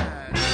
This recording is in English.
side.